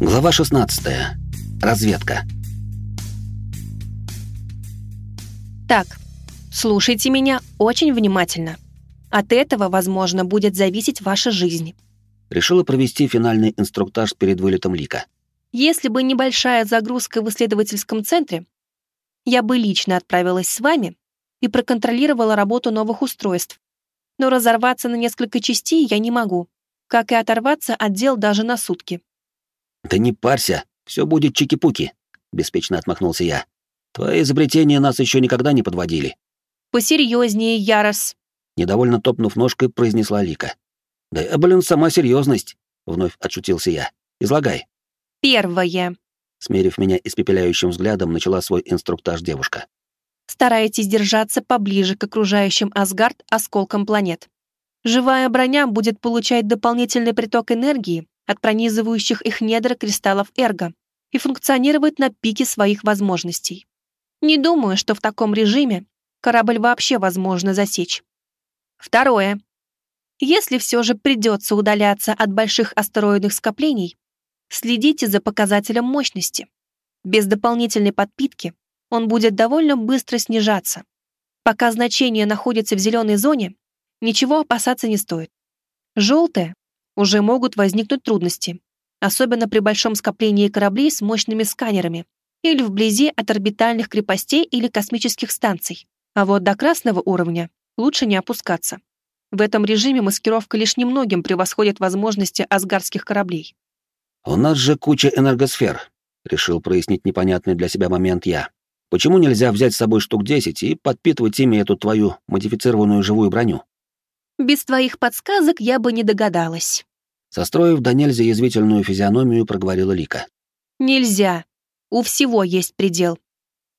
Глава 16. Разведка. Так, слушайте меня очень внимательно. От этого, возможно, будет зависеть ваша жизнь. Решила провести финальный инструктаж перед вылетом Лика. Если бы небольшая загрузка в исследовательском центре, я бы лично отправилась с вами и проконтролировала работу новых устройств. Но разорваться на несколько частей я не могу, как и оторваться от дел даже на сутки. «Да не парься, все будет чики-пуки», — беспечно отмахнулся я. «Твои изобретения нас еще никогда не подводили». «Посерьезнее, Ярос», — недовольно топнув ножкой, произнесла Лика. «Да я, блин, сама серьезность», — вновь отшутился я. «Излагай». «Первое». Смерив меня испепеляющим взглядом, начала свой инструктаж девушка. Старайтесь держаться поближе к окружающим Асгард осколкам планет. Живая броня будет получать дополнительный приток энергии от пронизывающих их недр кристаллов Эрго и функционировать на пике своих возможностей. Не думаю, что в таком режиме корабль вообще возможно засечь. Второе. Если все же придется удаляться от больших астероидных скоплений, следите за показателем мощности. Без дополнительной подпитки он будет довольно быстро снижаться. Пока значение находится в зеленой зоне, ничего опасаться не стоит. Желтое уже могут возникнуть трудности, особенно при большом скоплении кораблей с мощными сканерами или вблизи от орбитальных крепостей или космических станций. А вот до красного уровня лучше не опускаться. В этом режиме маскировка лишь немногим превосходит возможности асгарских кораблей. «У нас же куча энергосфер», — решил прояснить непонятный для себя момент я. «Почему нельзя взять с собой штук 10 и подпитывать ими эту твою модифицированную живую броню?» Без твоих подсказок я бы не догадалась. Состроив до нельзя язвительную физиономию, проговорила Лика. Нельзя. У всего есть предел.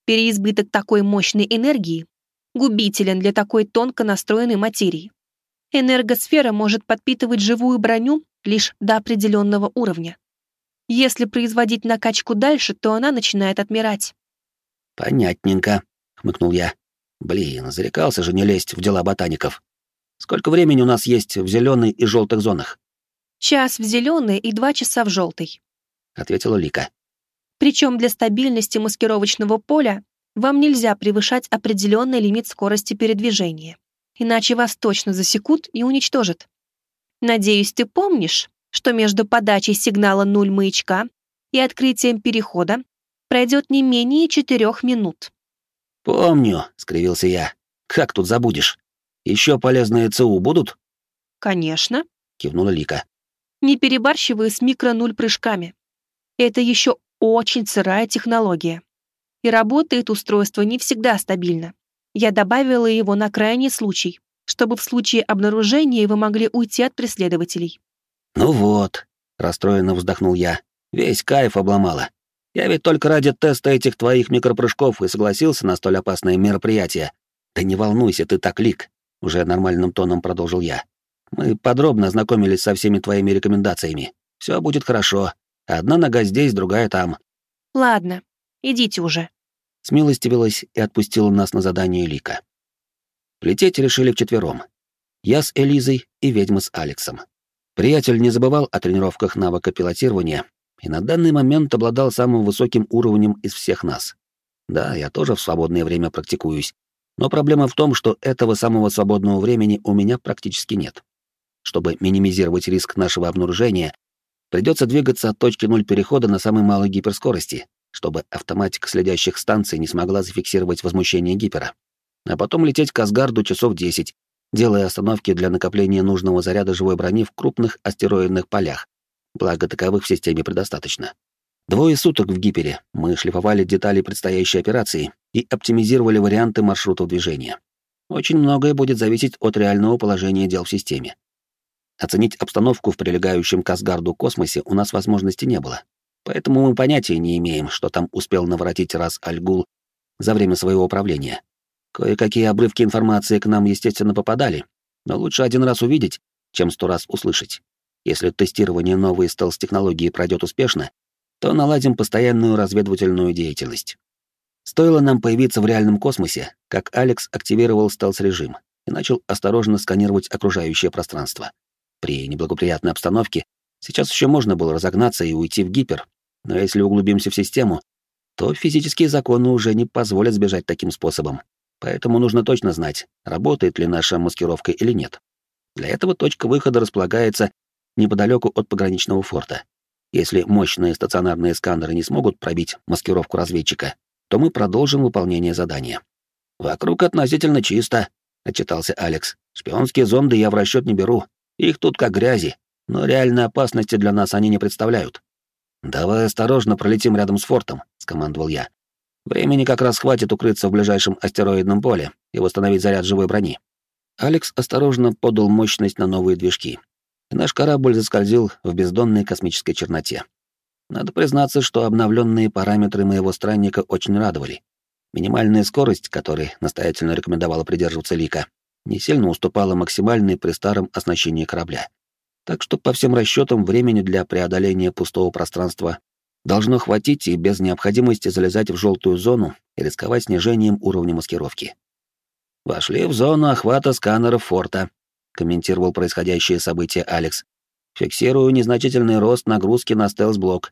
Переизбыток такой мощной энергии губителен для такой тонко настроенной материи. Энергосфера может подпитывать живую броню лишь до определенного уровня. Если производить накачку дальше, то она начинает отмирать. «Понятненько», — хмыкнул я. «Блин, зарекался же не лезть в дела ботаников. Сколько времени у нас есть в зеленой и желтых зонах? Час в зеленой и два часа в желтой, ответила Лика. Причем для стабильности маскировочного поля вам нельзя превышать определенный лимит скорости передвижения, иначе вас точно засекут и уничтожат. Надеюсь, ты помнишь, что между подачей сигнала нуль маячка и открытием перехода пройдет не менее четырех минут. «Помню», — скривился я. «Как тут забудешь?» Еще полезные ЦУ будут? Конечно, кивнула Лика. Не перебарщивай с микро-нуль прыжками. Это еще очень сырая технология. И работает устройство не всегда стабильно. Я добавила его на крайний случай, чтобы в случае обнаружения вы могли уйти от преследователей. Ну вот, расстроенно вздохнул я. Весь кайф обломала. Я ведь только ради теста этих твоих микропрыжков и согласился на столь опасное мероприятие. Да не волнуйся ты так, Лик уже нормальным тоном продолжил я. Мы подробно ознакомились со всеми твоими рекомендациями. Все будет хорошо. Одна нога здесь, другая там. Ладно, идите уже. Смилостивилась и отпустила нас на задание Лика. Лететь решили вчетвером. Я с Элизой и ведьма с Алексом. Приятель не забывал о тренировках навыка пилотирования и на данный момент обладал самым высоким уровнем из всех нас. Да, я тоже в свободное время практикуюсь, но проблема в том, что этого самого свободного времени у меня практически нет. Чтобы минимизировать риск нашего обнаружения, придется двигаться от точки нуль перехода на самой малой гиперскорости, чтобы автоматика следящих станций не смогла зафиксировать возмущение гипера. А потом лететь к Асгарду часов 10, делая остановки для накопления нужного заряда живой брони в крупных астероидных полях, благо таковых в системе предостаточно. Двое суток в гипере мы шлифовали детали предстоящей операции и оптимизировали варианты маршрутов движения. Очень многое будет зависеть от реального положения дел в системе. Оценить обстановку в прилегающем к Асгарду космосе у нас возможности не было. Поэтому мы понятия не имеем, что там успел наворотить раз Альгул за время своего управления. Кое-какие обрывки информации к нам, естественно, попадали, но лучше один раз увидеть, чем сто раз услышать. Если тестирование новой стелс-технологии пройдет успешно, то наладим постоянную разведывательную деятельность. Стоило нам появиться в реальном космосе, как Алекс активировал стелс-режим и начал осторожно сканировать окружающее пространство. При неблагоприятной обстановке Сейчас еще можно было разогнаться и уйти в гипер, но если углубимся в систему, то физические законы уже не позволят сбежать таким способом. Поэтому нужно точно знать, работает ли наша маскировка или нет. Для этого точка выхода располагается неподалеку от пограничного форта. Если мощные стационарные сканеры не смогут пробить маскировку разведчика, то мы продолжим выполнение задания. «Вокруг относительно чисто», — отчитался Алекс. «Шпионские зонды я в расчет не беру. Их тут как грязи, но реальной опасности для нас они не представляют». «Давай осторожно пролетим рядом с фортом», — скомандовал я. «Времени как раз хватит укрыться в ближайшем астероидном поле и восстановить заряд живой брони». Алекс осторожно подал мощность на новые движки, и наш корабль заскользил в бездонной космической черноте. Надо признаться, что обновленные параметры моего странника очень радовали. Минимальная скорость, которой настоятельно рекомендовала придерживаться Лика, не сильно уступала максимальной при старом оснащении корабля. Так что по всем расчетам времени для преодоления пустого пространства должно хватить и без необходимости залезать в желтую зону и рисковать снижением уровня маскировки. Вошли в зону охвата сканеров форта, комментировал происходящее событие Алекс. Фиксирую незначительный рост нагрузки на стелс-блок.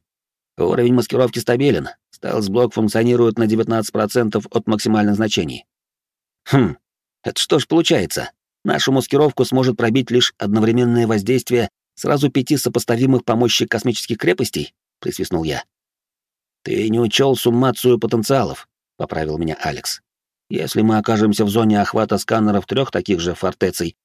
Уровень маскировки стабилен. Стелс-блок функционирует на 19% от максимальных значений. Хм, это что ж получается? Нашу маскировку сможет пробить лишь одновременное воздействие сразу пяти сопоставимых по мощи космических крепостей? Присвистнул я. Ты не учел суммацию потенциалов, поправил меня Алекс. Если мы окажемся в зоне охвата сканеров трех таких же фортеций,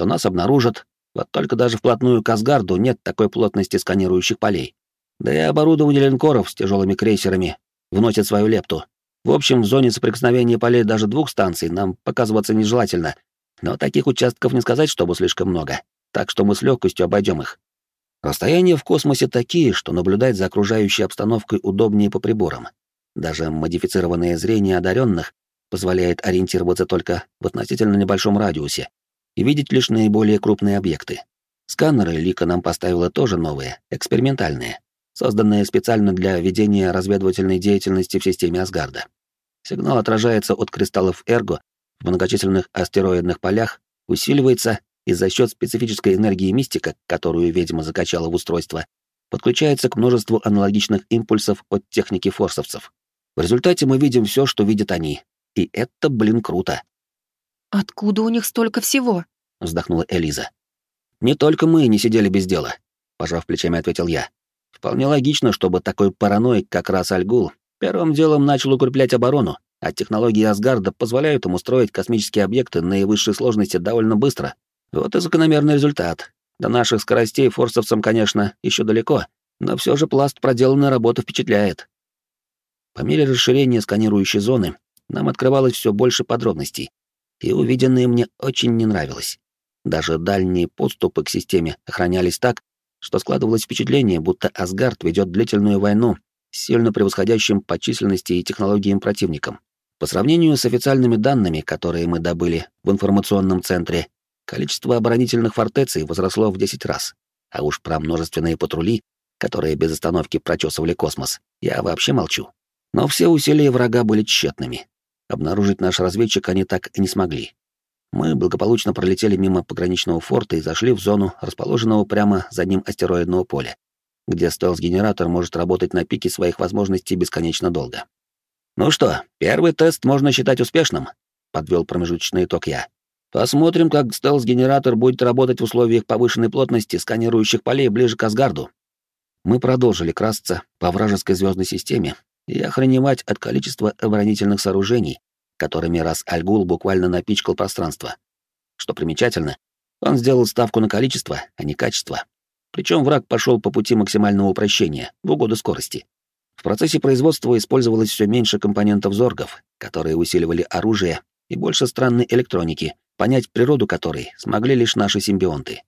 то нас обнаружат, вот только даже вплотную к Асгарду нет такой плотности сканирующих полей. Да и оборудование линкоров с тяжелыми крейсерами вносит свою лепту. В общем, в зоне соприкосновения полей даже двух станций нам показываться нежелательно, но таких участков не сказать, чтобы слишком много, так что мы с легкостью обойдем их. Расстояния в космосе такие, что наблюдать за окружающей обстановкой удобнее по приборам. Даже модифицированное зрение одаренных позволяет ориентироваться только в относительно небольшом радиусе и видеть лишь наиболее крупные объекты. Сканеры Лика нам поставила тоже новые, экспериментальные, созданные специально для ведения разведывательной деятельности в системе Асгарда. Сигнал отражается от кристаллов Эрго в многочисленных астероидных полях, усиливается и за счет специфической энергии мистика, которую ведьма закачала в устройство, подключается к множеству аналогичных импульсов от техники форсовцев. В результате мы видим все, что видят они. И это, блин, круто. «Откуда у них столько всего?» — вздохнула Элиза. «Не только мы не сидели без дела», — пожав плечами, ответил я. «Вполне логично, чтобы такой параноик, как раз Альгул, первым делом начал укреплять оборону, а технологии Асгарда позволяют ему строить космические объекты наивысшей сложности довольно быстро. Вот и закономерный результат. До наших скоростей форсовцам, конечно, еще далеко, но все же пласт проделанной работы впечатляет. По мере расширения сканирующей зоны нам открывалось все больше подробностей, и увиденное мне очень не нравилось. Даже дальние подступы к системе охранялись так, что складывалось впечатление, будто Асгард ведет длительную войну с сильно превосходящим по численности и технологиям противником. По сравнению с официальными данными, которые мы добыли в информационном центре, количество оборонительных фортеций возросло в 10 раз. А уж про множественные патрули, которые без остановки прочесывали космос, я вообще молчу. Но все усилия врага были тщетными. Обнаружить наш разведчик они так и не смогли. Мы благополучно пролетели мимо пограничного форта и зашли в зону, расположенного прямо за ним астероидного поля, где стелс-генератор может работать на пике своих возможностей бесконечно долго. «Ну что, первый тест можно считать успешным», — подвел промежуточный итог я. «Посмотрим, как стелс-генератор будет работать в условиях повышенной плотности сканирующих полей ближе к Асгарду». Мы продолжили красться по вражеской звездной системе, и охреневать от количества оборонительных сооружений, которыми раз Альгул буквально напичкал пространство. Что примечательно, он сделал ставку на количество, а не качество. Причем враг пошел по пути максимального упрощения, в угоду скорости. В процессе производства использовалось все меньше компонентов зоргов, которые усиливали оружие, и больше странной электроники, понять природу которой смогли лишь наши симбионты.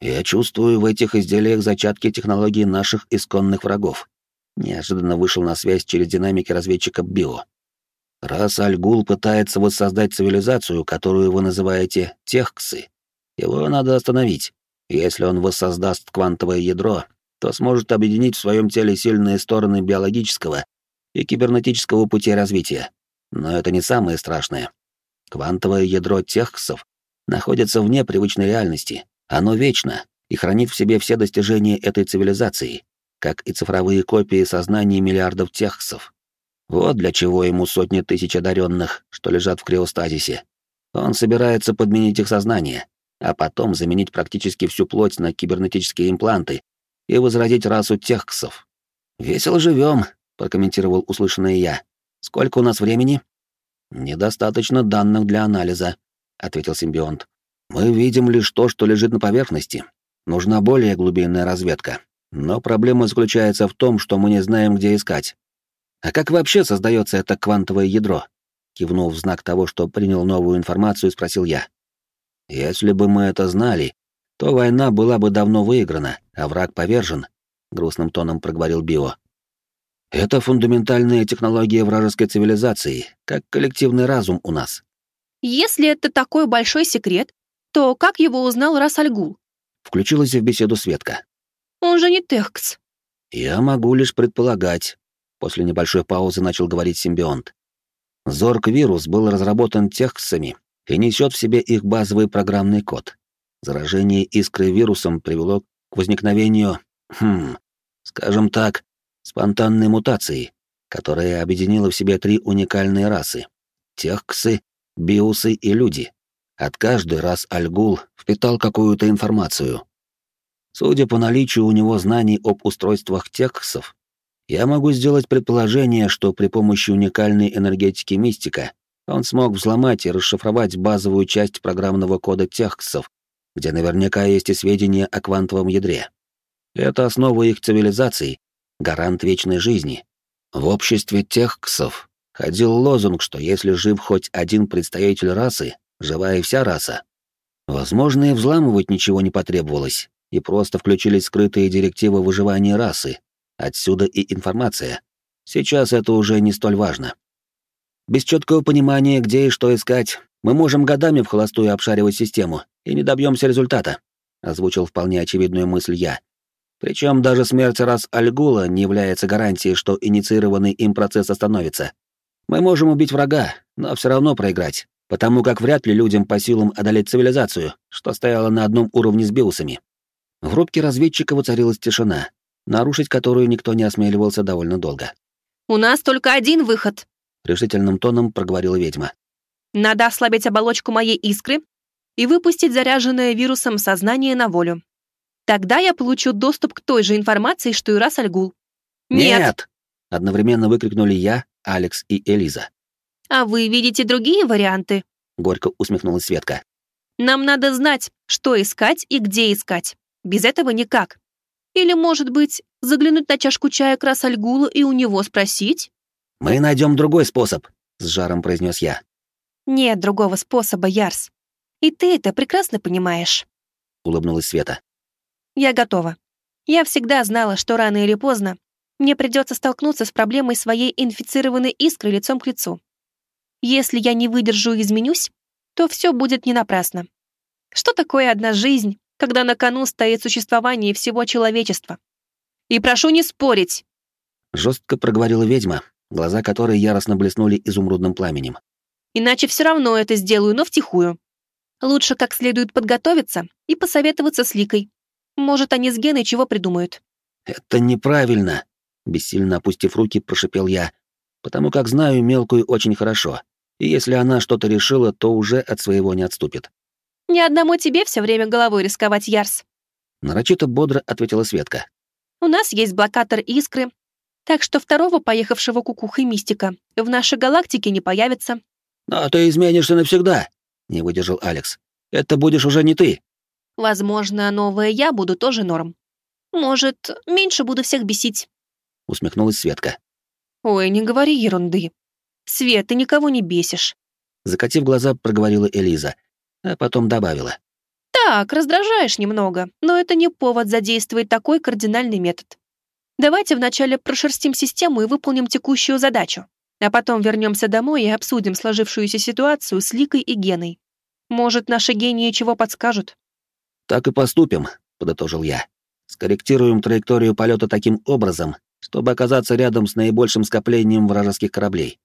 Я чувствую в этих изделиях зачатки технологий наших исконных врагов, Неожиданно вышел на связь через динамики разведчика Био. Раз Альгул пытается воссоздать цивилизацию, которую вы называете техксы, его надо остановить. Если он воссоздаст квантовое ядро, то сможет объединить в своем теле сильные стороны биологического и кибернетического пути развития. Но это не самое страшное. Квантовое ядро техксов находится вне привычной реальности. Оно вечно, и хранит в себе все достижения этой цивилизации, как и цифровые копии сознаний миллиардов техсов. Вот для чего ему сотни тысяч одаренных, что лежат в криостазисе. Он собирается подменить их сознание, а потом заменить практически всю плоть на кибернетические импланты и возродить расу техксов. «Весело живем», — прокомментировал услышанное я. «Сколько у нас времени?» «Недостаточно данных для анализа», — ответил симбионт. «Мы видим лишь то, что лежит на поверхности. Нужна более глубинная разведка. Но проблема заключается в том, что мы не знаем, где искать. А как вообще создается это квантовое ядро?» Кивнув в знак того, что принял новую информацию, спросил я. «Если бы мы это знали, то война была бы давно выиграна, а враг повержен», — грустным тоном проговорил Био. «Это фундаментальная технология вражеской цивилизации, как коллективный разум у нас». «Если это такой большой секрет, то как его узнал Расальгул?» Включилась в беседу Светка. «Он же не Техкс». «Я могу лишь предполагать», — после небольшой паузы начал говорить симбионт. Зорг-вирус был разработан техсами и несет в себе их базовый программный код. Заражение искры вирусом привело к возникновению, хм, скажем так, спонтанной мутации, которая объединила в себе три уникальные расы — техксы, биусы и люди. От каждой раз Альгул впитал какую-то информацию. Судя по наличию у него знаний об устройствах техсов, я могу сделать предположение, что при помощи уникальной энергетики мистика он смог взломать и расшифровать базовую часть программного кода техксов, где наверняка есть и сведения о квантовом ядре. Это основа их цивилизации, гарант вечной жизни. В обществе техксов ходил лозунг, что если жив хоть один представитель расы, жива и вся раса. Возможно, и взламывать ничего не потребовалось, и просто включились скрытые директивы выживания расы, Отсюда и информация. Сейчас это уже не столь важно. Без четкого понимания, где и что искать, мы можем годами в холостую обшаривать систему и не добьемся результата, озвучил вполне очевидную мысль я. Причем даже смерть раз Альгула не является гарантией, что инициированный им процесс остановится. Мы можем убить врага, но все равно проиграть, потому как вряд ли людям по силам одолеть цивилизацию, что стояла на одном уровне с биусами. В рубке разведчика воцарилась тишина, нарушить которую никто не осмеливался довольно долго. «У нас только один выход», — решительным тоном проговорила ведьма. «Надо ослабить оболочку моей искры и выпустить заряженное вирусом сознание на волю. Тогда я получу доступ к той же информации, что и Рас Альгул». «Нет!», Нет — одновременно выкрикнули я, Алекс и Элиза. «А вы видите другие варианты?» — горько усмехнулась Светка. «Нам надо знать, что искать и где искать. Без этого никак. Или, может быть, заглянуть на чашку чая к Расальгулу и у него спросить? «Мы найдем другой способ», — с жаром произнес я. «Нет другого способа, Ярс. И ты это прекрасно понимаешь», — улыбнулась Света. «Я готова. Я всегда знала, что рано или поздно мне придется столкнуться с проблемой своей инфицированной искры лицом к лицу. Если я не выдержу и изменюсь, то все будет не напрасно. Что такое одна жизнь, когда на кону стоит существование всего человечества. И прошу не спорить!» Жестко проговорила ведьма, глаза которой яростно блеснули изумрудным пламенем. «Иначе все равно это сделаю, но втихую. Лучше как следует подготовиться и посоветоваться с Ликой. Может, они с Геной чего придумают». «Это неправильно!» Бессильно опустив руки, прошипел я, потому как знаю мелкую очень хорошо, и если она что-то решила, то уже от своего не отступит. Ни одному тебе все время головой рисковать, Ярс. Нарочито бодро ответила Светка. У нас есть блокатор искры, так что второго поехавшего кукухой мистика в нашей галактике не появится. Но ты изменишься навсегда, не выдержал Алекс. Это будешь уже не ты. Возможно, новое я буду тоже норм. Может, меньше буду всех бесить. Усмехнулась Светка. Ой, не говори ерунды. Свет, ты никого не бесишь. Закатив глаза, проговорила Элиза, а потом добавила. «Так, раздражаешь немного, но это не повод задействовать такой кардинальный метод. Давайте вначале прошерстим систему и выполним текущую задачу, а потом вернемся домой и обсудим сложившуюся ситуацию с Ликой и Геной. Может, наши гении чего подскажут?» «Так и поступим», — подытожил я. «Скорректируем траекторию полета таким образом, чтобы оказаться рядом с наибольшим скоплением вражеских кораблей.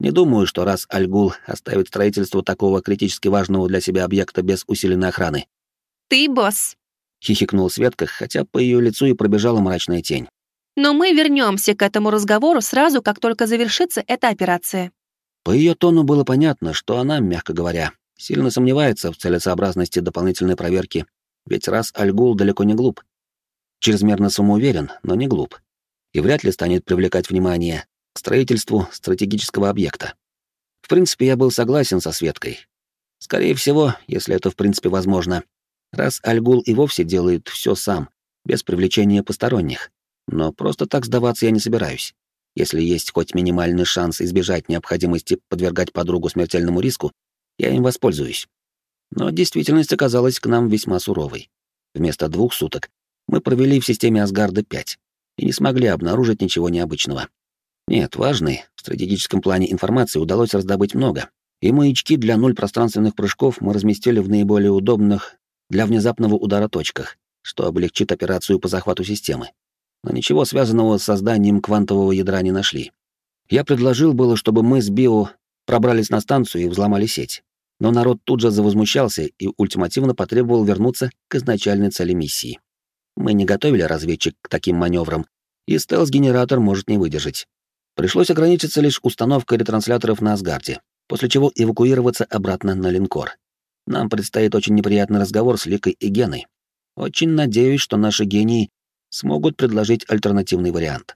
Не думаю, что раз Альгул оставит строительство такого критически важного для себя объекта без усиленной охраны. Ты босс. — хихикнула Светка, хотя по ее лицу и пробежала мрачная тень. «Но мы вернемся к этому разговору сразу, как только завершится эта операция». По ее тону было понятно, что она, мягко говоря, сильно сомневается в целесообразности дополнительной проверки, ведь раз Альгул далеко не глуп. Чрезмерно самоуверен, но не глуп. И вряд ли станет привлекать внимание к строительству стратегического объекта. В принципе, я был согласен со Светкой. Скорее всего, если это в принципе возможно, раз Альгул и вовсе делает все сам, без привлечения посторонних. Но просто так сдаваться я не собираюсь. Если есть хоть минимальный шанс избежать необходимости подвергать подругу смертельному риску, я им воспользуюсь. Но действительность оказалась к нам весьма суровой. Вместо двух суток мы провели в системе Асгарда пять и не смогли обнаружить ничего необычного. Нет, важной, в стратегическом плане информации удалось раздобыть много, и маячки для нуль пространственных прыжков мы разместили в наиболее удобных для внезапного удара точках, что облегчит операцию по захвату системы но ничего связанного с созданием квантового ядра не нашли. Я предложил было, чтобы мы с Био пробрались на станцию и взломали сеть. Но народ тут же завозмущался и ультимативно потребовал вернуться к изначальной цели миссии. Мы не готовили разведчик к таким маневрам, и стелс-генератор может не выдержать. Пришлось ограничиться лишь установкой ретрансляторов на Асгарде, после чего эвакуироваться обратно на линкор. Нам предстоит очень неприятный разговор с Ликой и Геной. Очень надеюсь, что наши гении смогут предложить альтернативный вариант.